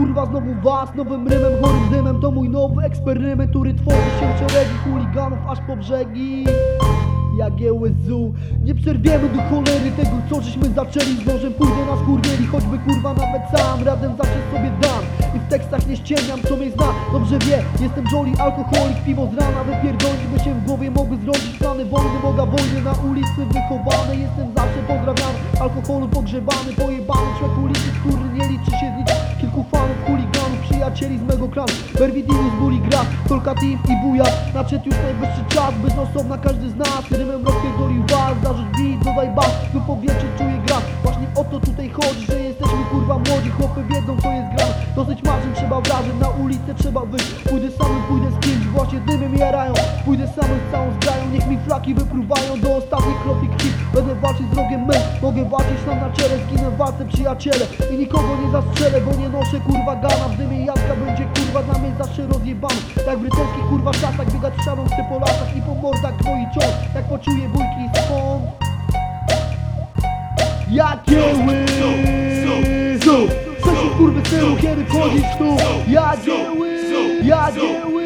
kurwa znowu was Nowym rymem, chorym dymem. To mój nowy eksperyment, który tworzy się w szeregi Chuliganów aż po brzegi. Jagieły zu Nie przerwiemy do cholery tego co żeśmy zaczęli. Z nożem pójdę na skurwieli Choćby kurwa nawet sam. Radę zawsze sobie dam. I w tekstach nie ściemniam co mnie zna. Dobrze wie, jestem Jolly, alkoholik. Piwo z rana wypierdolić by się w głowie. Mogły zrodzić Plany wojny, boga wojny na ulicy wychowany Jestem zawsze pozdrawiany, alkoholu pogrzebany Pojebany człowiek ulicy, klanu Berwidinus, Bully, Gra, Team i Buja. Nadszedł już najwyższy czas, bezosobna każdy z nas Rymem rozpierdolił was, zarzuć beat, dodaj bas Do powietrze czuję gra, właśnie o to tutaj chodzi Że jesteśmy kurwa młodzi, chłopy wiedzą co jest grane Dosyć marzeń, trzeba wrażeń, na ulicę trzeba wyjść. Pójdę samym, dymy mi jarają Pójdę samym z całą zgrają, niech mi flaki wypruwają Do ostatniej kropli krwi, będę walczyć z wrogiem my Mogę walczyć tam na czele, zginę w walce przyjaciele. I nikogo nie zastrzelę, bo nie noszę kurwa gana. W dymie jadka będzie kurwa dla mnie zawsze rozjebany. W rycerskich kurwa czasach, biegać szaną chcę po lasach I po mordach gwoi ciąg, jak poczuję bójki skąd? Jagieły Zu Chcesz kurwy synu, kiedy wchodzisz tu? Jagieły Jagieły Jagieły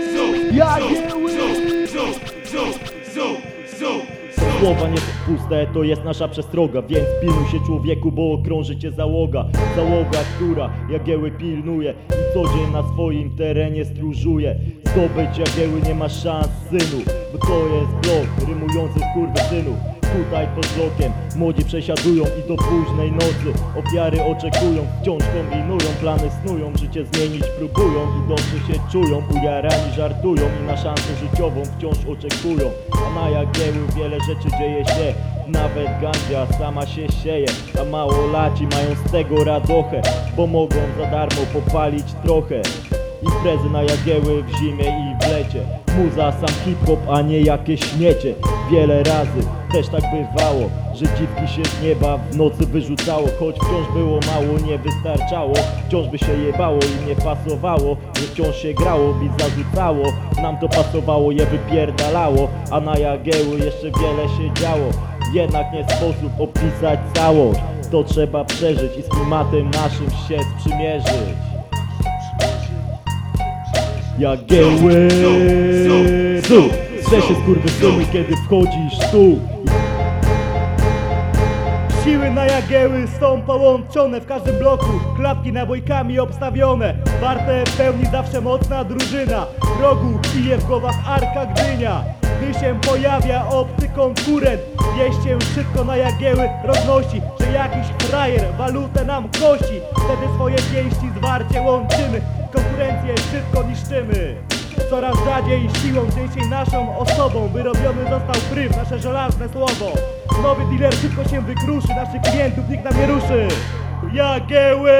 Słowa nie są puste, to jest nasza przestroga Więc pilnuj się człowieku, bo okrąży cię załoga. Załoga, która Jagieły pilnuje I co dzień na swoim terenie stróżuje. Zdobyć Jagieły nie ma szans synu Bo to jest blok rymujący kurwy synu Tutaj pod blokiem. Młodzi przesiadują i do późnej nocy Ofiary oczekują, wciąż kombinują, plany snują Życie zmienić próbują, idący się czują Ujarani żartują i na szansę życiową wciąż oczekują. A na Jagieły wiele rzeczy dzieje się nawet gandzia sama się sieje. A małolaci mają z tego radochę Bo mogą za darmo popalić trochę. Imprezy na Jagieły w zimie i w lecie. Muza sam hip-hop, a nie jakieś śmiecie Wiele razy. Też tak bywało Że dziwki się z nieba w nocy wyrzucało. Choć wciąż było mało, nie wystarczało. Wciąż by się jebało i nie pasowało Że wciąż się grało, bit zarzucało. Nam to pasowało, je wypierdalało A na Jagieły jeszcze wiele się działo. Jednak nie sposób opisać całość. To trzeba przeżyć i z klimatem naszym się sprzymierzyć. Jagieły Zu Strzesie skurwysynu, kiedy wchodzisz tu. Siły na Jagieły są połączone w każdym bloku. Klapki nabojkami obstawione. Warte w pełni zawsze mocna drużyna. Rogu bije w głowach Arka Gdynia. Gdy się pojawia obcy konkurent Wieść się szybko na Jagieły. Roznosi Że jakiś frajer walutę nam kosi Wtedy swoje pięści zwarcie łączymy. Konkurencję szybko niszczymy Coraz rzadziej siłą, częściej naszą osobą. Wyrobiony został pryw, nasze żelazne słowo. Nowy dealer szybko się wykruszy Naszych klientów nikt nam nie ruszy. Jagieły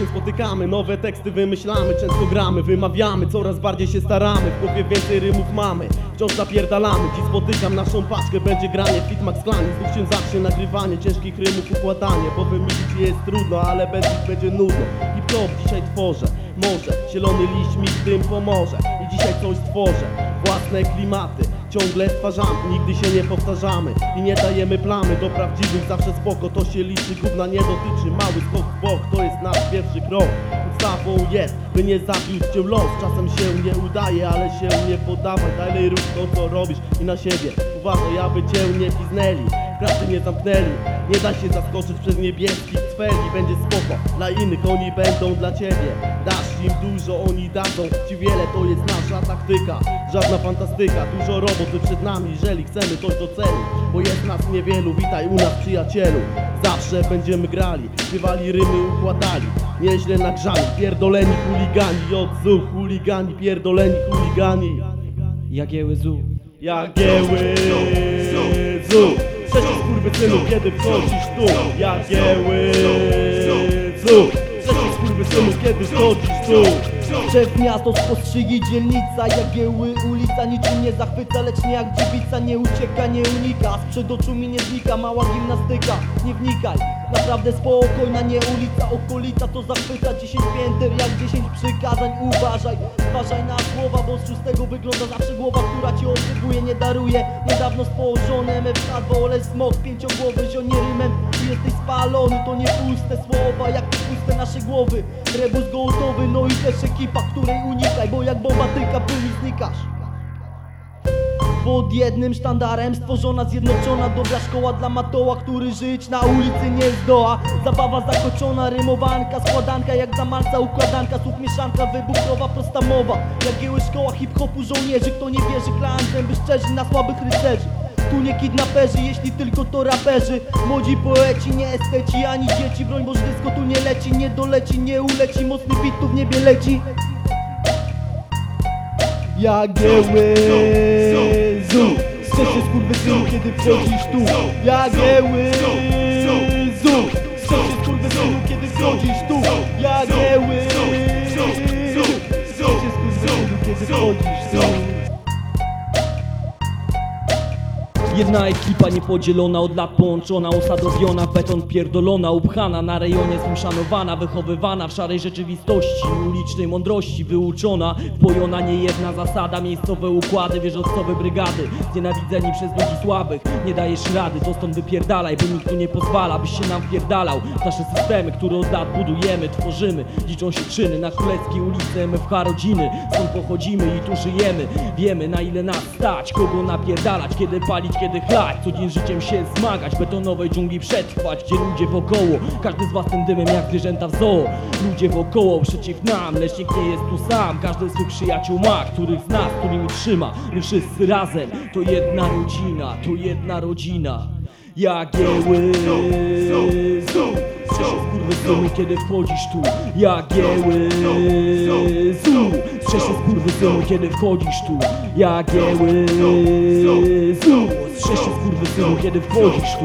się spotykamy, nowe teksty wymyślamy, często gramy, wymawiamy, coraz bardziej się staramy, w głowie więcej rymów mamy, wciąż zapierdalamy, dziś spotykam naszą paczkę, będzie granie, fit max klanie, znów się zacznie nagrywanie, ciężkich rymów układanie, bo wymyślić jest trudno, ale bez nich będzie nudno, hip hop dzisiaj tworzę, może, zielony liść mi w tym pomoże i dzisiaj coś stworzę, własne klimaty, Ciągle stwarzamy, nigdy się nie powtarzamy I nie dajemy plamy do prawdziwych Zawsze spoko, to się liczy, gówna nie dotyczy Mały skok w bok, to jest nasz pierwszy krok Podstawą jest, by nie zabił cię los Czasem się nie udaje, ale się nie poddawaj Dalej rób to co robisz i na siebie Uważaj, aby cię nie piznęli Kraty nie zamknęli Nie da się zaskoczyć przez niebieskich cweli Będzie spoko, dla innych oni będą dla ciebie. Dasz im dużo, oni dadzą. Ci wiele To jest nasza taktyka, żadna fantastyka Dużo roboty przed nami, jeżeli chcemy coś do celu. Bo jest nas niewielu, witaj u nas przyjacielu. Zawsze będziemy grali, śpiewali rymy, układali. Nieźle nagrzani, pierdoleni chuligani. Jodzu, chuligani, pierdoleni chuligani. Jagieły zu Jagieły zu Przecież skurwysynu, kiedy wchodzisz tu Jagieły zu Przecież skurwysynu, kiedy wchodzisz tu. Szef miasto, spostrzygi, dzielnica, jagieły, ulica Niczym nie zachwyca, lecz nie jak dziewica Nie ucieka, nie unika, z przed oczu mi nie znika Mała gimnastyka, nie wnikaj Naprawdę spokojna, nie ulica okolita To zachwyca. 10 pięter jak 10 przykazań Uważaj, uważaj na słowa Bo z szóstego wygląda zawsze głowa Która ci obsługuje, nie daruje. Niedawno stworzone MFK2 ole smok Pięciogłowy, zionie rymem I jesteś spalony, to nie puste słowa Jak te puste nasze głowy. Rebus gotowy, no i też ekipa Której unikaj, bo jak bomba tyka Pył i znikasz pod jednym sztandarem stworzona, zjednoczona Dobra szkoła dla matoła, który żyć na ulicy nie zdoła. Zabawa zakończona, rymowanka, składanka Jak za malca układanka, słów mieszanka Wybuchowa, prosta mowa. Jak gieły szkoła hip-hopu żołnierzy Kto nie wierzy klanem, by szczerzy na słabych rycerzy. Tu nie kidnaperzy, jeśli tylko to raperzy. Młodzi poeci, nie esteci, ani dzieci Broń Boże, dysko tu nie leci, nie doleci, nie uleci Mocny bit tu w niebie leci. Jagieły Zu Strzeże skurwysynu, kiedy wchodzisz tu. Jagieły Zu. Strzeże skurwysynu, kiedy wchodzisz tu. Jagieły Zu. Strzeże skurwysynu, kiedy wchodzisz tu Jedna ekipa niepodzielona, od lat połączona, osadowiona, beton pierdolona, upchana, na rejonie swym szanowana, wychowywana w szarej rzeczywistości, ulicznej mądrości, wyuczona, wpojona nie jedna zasada, miejscowe układy, wieżowcowe brygady, znienawidzeni przez ludzi słabych, nie dajesz rady, to stąd wypierdalaj, bo nikt tu nie pozwala, byś się nam wpierdalał, nasze systemy, które od lat budujemy, tworzymy, liczą się czyny, na królewskiej ulicy MFH rodziny, stąd pochodzimy i tu żyjemy, wiemy na ile nas stać, kogo napierdalać, kiedy palić, kiedy chlać, co dzień życiem się zmagać, betonowej dżungli przetrwać, gdzie ludzie wokoło, każdy z własnym dymem jak zwierzęta w zoo, ludzie wokoło przeciw nam, lecz nikt nie jest tu sam, każdy swych przyjaciół ma, których z nas, którymi trzyma, my wszyscy razem, to jedna rodzina, to jedna rodzina, Jagieły Zu Słyszę skurwysynu, kiedy wchodzisz tu. Jagieły skurwysynu, kiedy wchodzisz tu Jagieły Zu Słyszę skurwysynu, kiedy wchodzisz tu